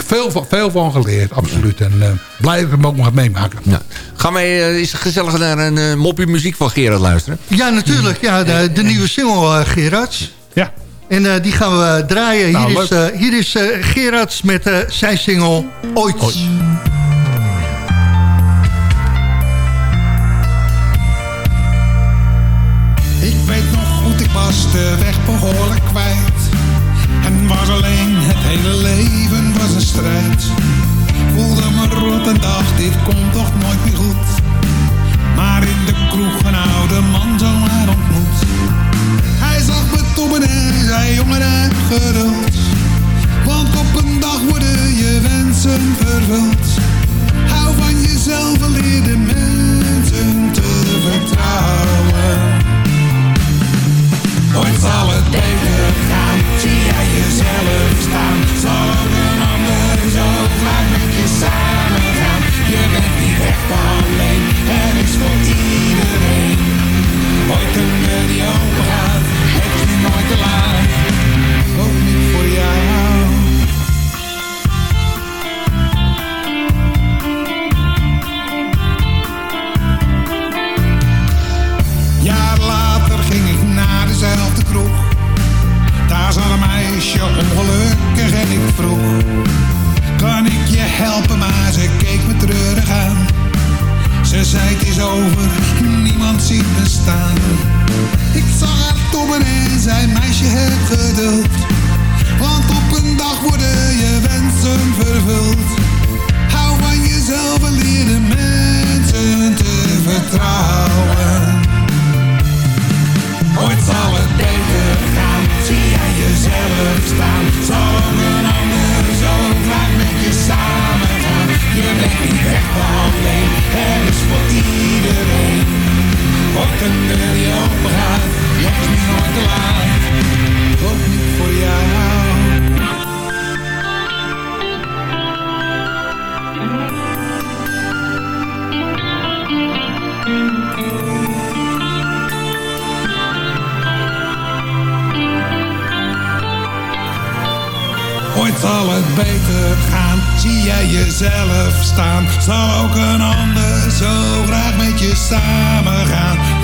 veel, van- veel van geleerd, absoluut. En eh blij dat ik hem ook mag meemaken. Ja. Gaan wij eh, eens gezellig naar een eh, moppie muziek van Gerard luisteren? Ja, natuurlijk. Ja, de, de nieuwe single, eh, Gerard. Ja. En eh, die gaan we eh, draaien. Nou, hier, is, leuk. eh, hier is eh, Gerard met eh, zijn single Ooit. Ik was de weg behoorlijk kwijt. En was alleen, het hele leven was een strijd. Voelde me rot en dacht, dit komt toch nooit meer goed. Maar in de kroeg een oude man zomaar ontmoet. Hij zag me tobben en zei, jongen heb geduld. Want op een dag worden je wensen vervuld. Hou van jezelf en leer de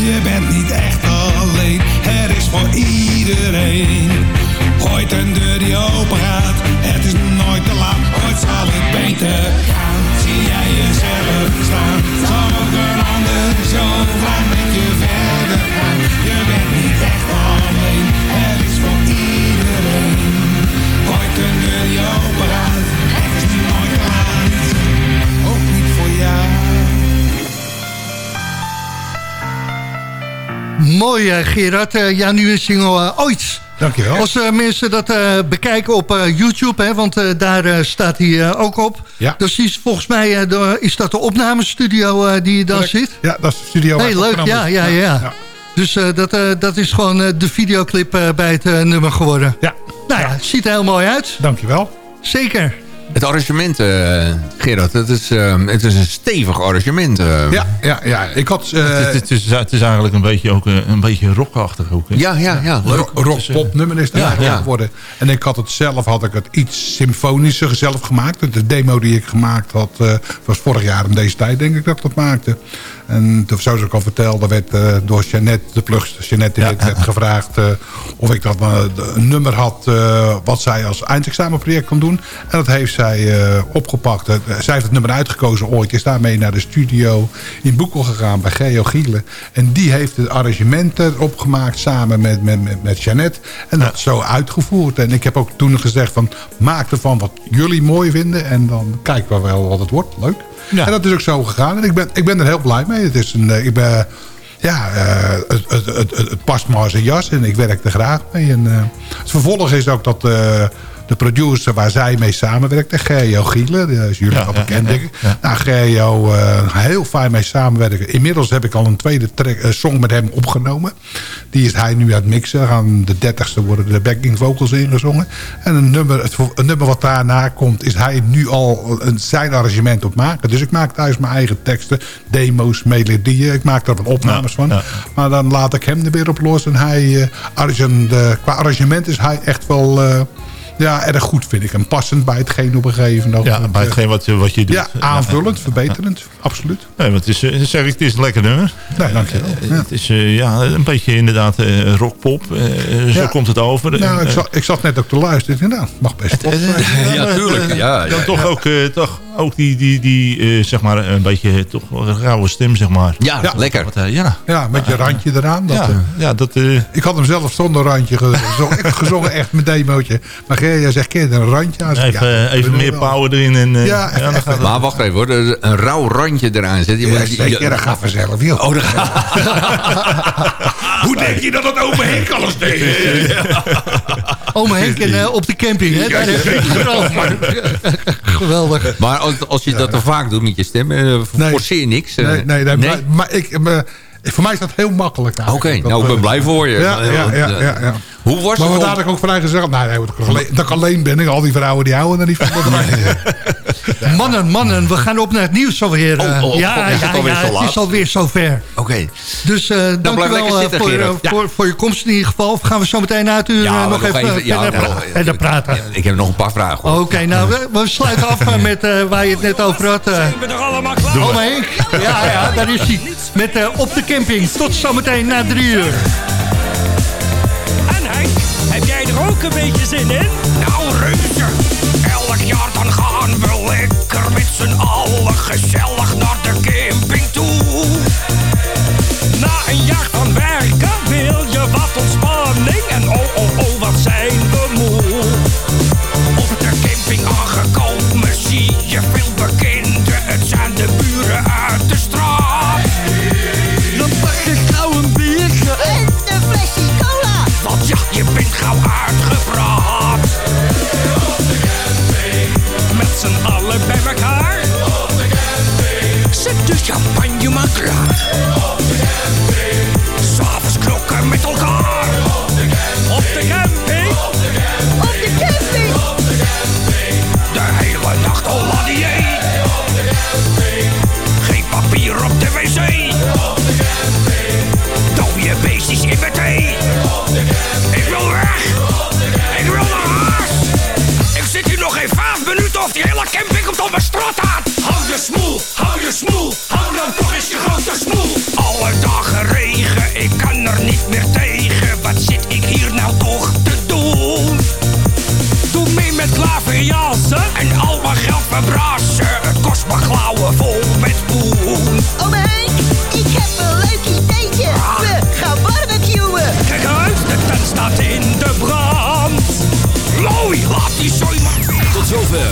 Je bent niet echt alleen, er is voor iedereen. Ooit een deur die open gaat, het is nooit te laat. Ooit zal het beter gaan, zie jij jezelf staan. Zal ook een ander zo Mooi, eh, Gerard. Eh, ja, nu een single eh, Ooit. Dankjewel. Als mensen dat bekijken op YouTube, hè, want daar staat hij ook op. Ja. Dus is volgens mij de- is dat de opnamestudio die je dan Correct. zit. Ja, dat is de studio. Heel leuk, ja, ja, ja. Dus dat, dat is gewoon de videoclip bij het nummer geworden. Ja. Nou ja, ziet er heel mooi uit. Dankjewel. Zeker. Het arrangement, eh, Gerard, het is, eh, het is een stevig arrangement. eh. Ja, ja, ja. Ik had... eh, het, het is, het is eigenlijk een beetje, ook, een beetje rockachtig ook. hè? Ja, ja, ja. Leuk. Rock, rock pop nummer is het Ja, eigenlijk ja. geworden. En ik had het zelf had ik het iets symfonischer zelf gemaakt. De demo die ik gemaakt had eh, was vorig jaar om deze tijd denk ik dat ik dat maakte. En toen, zoals ik al vertelde werd eh, door Jeannette, de plugster Jeannette, die werd gevraagd eh, of ik dat eh, een nummer had wat zij als eindexamenproject kon doen. En dat heeft zij opgepakt. Zij heeft het nummer uitgekozen ooit. Is daarmee naar de studio in Boekel gegaan bij Geo Giele. En die heeft het arrangement erop gemaakt samen met, met, met, met Jeannette. En dat zo uitgevoerd. En ik heb ook toen gezegd van maak ervan wat jullie mooi vinden. En dan kijken we wel wat het wordt. Leuk. En dat is ook zo gegaan. En ik ben, ik ben er heel blij mee. Het is een, eh, ik ben, ja, eh, het, het, het, past me als een jas en ik werk er graag mee. En, eh, het vervolg is ook dat de producer waar zij mee samenwerkte, Geo Gielen, die is jullie al bekend denk ik. Nou, Geo, eh, heel fijn mee samenwerken. Inmiddels heb ik al een tweede track, eh, song met hem opgenomen. Die is hij nu aan het mixen. Aan de dertigste worden de backing vocals ingezongen. En een nummer, het, een nummer wat daarna komt, is hij nu al een, zijn arrangement op maken. Dus ik maak thuis mijn eigen teksten, demo's, melodieën. Ik maak daar wat opnames van. Maar dan laat ik hem er weer op los. En hij, eh, qua arrangement is hij echt wel... ja, erg goed vind ik. En passend bij hetgeen op een gegeven moment. Ja, bij hetgeen wat, je- wat je doet. Ja, aanvullend, verbeterend. Absoluut. Nee, want het is, eh, zeg ik, het is een lekker nummer. Nee, dankjewel. Eh, Het is eh, ja, een beetje inderdaad eh, rockpop. eh, zo Ja. komt het over. Nou, ik, eh, zat, ik zat net ook te luisteren. Ik dacht, Nou, mag best pop zijn. eh, Dan toch ook, eh, toch ook die, die, die eh, zeg maar, een beetje eh, toch een rauwe stem, zeg maar. Ja, lekker. Wat, eh, ja. Ja, met je randje eraan. Dat, Ja, eh, ja, dat... eh, ik had hem zelf zonder randje gezongen. Ik gezongen echt mijn demootje. Maar Gerja zegt, ken je er een randje aan? Even ja, even meer power erin. En, eh, Ja, dan gaat het- Maar wacht even hoor, een rauw randje eraan zetten. Je Ja, moet- zeker, dat gaat vanzelf. Joh. Oh, dat gaat... Hoe denk je dat het ome Henk alles deed? Ome Henk en, eh, op de camping, hè? Je. Geweldig. Maar als, als je dat te vaak doet met je stem, eh, forceer niks. eh. Nee, nee, nee, Maar, maar ik, eh, voor mij is dat heel makkelijk. Oké, nou ik ben blij voor je. Ja, ja, ja. Hoe was maar wat had ik ook vrij gezegd? Nee, nee, dat ik alleen, dat ik alleen ben. Ik, al die vrouwen die houden er niet van. Mannen, mannen, we gaan op naar het nieuws alweer. eh. Oh, oh, ja, is het ja, alweer ja, zo het is alweer zover. Oké. Dus eh dank blijf u wel eh, zitten, voor, eh, Ja. voor, voor je komst in ieder geval. Of gaan we zo meteen na het uur Ja, eh, nog even, even- ja, verder, praten? Ik heb nog een paar vragen. Oké, nou, we, we sluiten af eh, met eh, waar je het net over had. eh we er allemaal klaar Ome. Ja, ja, daar is hij. Met eh, Op de Camping. Tot zometeen na drie uur. Ook een beetje zin in? Nou reuze, elk jaar dan gaan we lekker met z'n allen gezellig naar de camping toe. Chakra.